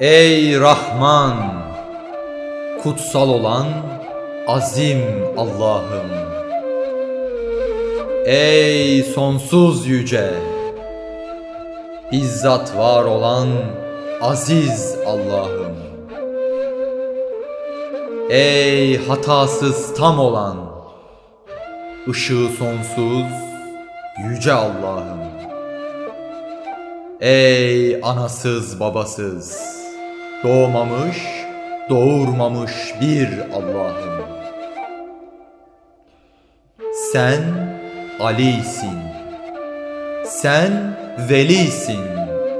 Ey Rahman Kutsal olan azim Allah'ım. Ey sonsuz yüce Bizzat var olan aziz Allah'ım. Ey hatasız tam olan ışığı sonsuz yüce Allah'ım. Ey anasız babasız doğmamış doğurmamış bir Allah'ım. Sen Ali'sin. Sen velisin.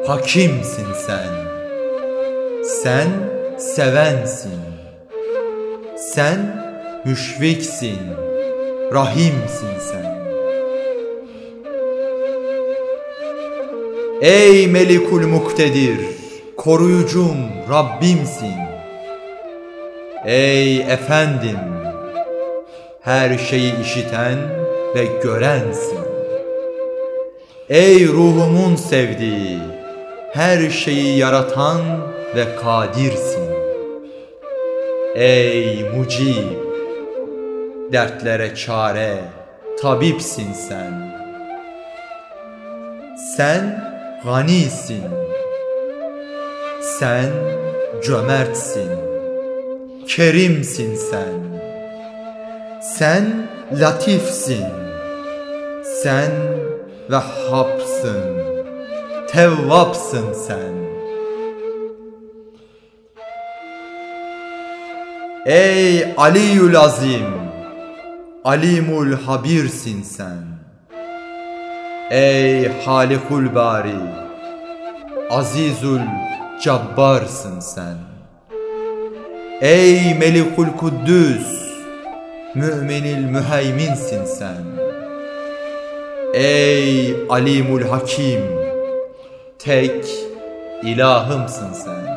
Hakimsin sen. Sen sevensin. Sen müşfiksin rahimsin sen. Ey Melikul Muktedir, koruyucum Rabbimsin. Ey efendim, her şeyi işiten ve görensin. Ey ruhumun sevdiği, her şeyi yaratan ve kadirsin. Ey mucib, dertlere çare, tabipsin sen. Sen ganisin. Sen cömertsin. Kerimsin sen. Sen latifsin. Sen Vehhabsın. Tevvapsın sen. Ey Aliyül Azim, Alimul Habirsin sen. Ey Halikul Bari, Azizul Cabbarsın sen. Ey Melikul Kuddüs, Müminil Müheyminsin sen. Ey Alimul Hakim, tek ilahımsın sen.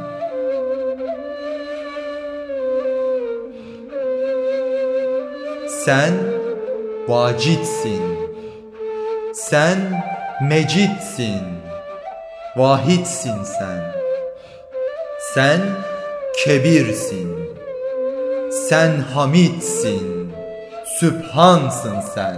Sen vacitsin. Sen mecitsin. Vahidsin sen. Sen kebirsin. Sen hamidsin. Sübhansın sen.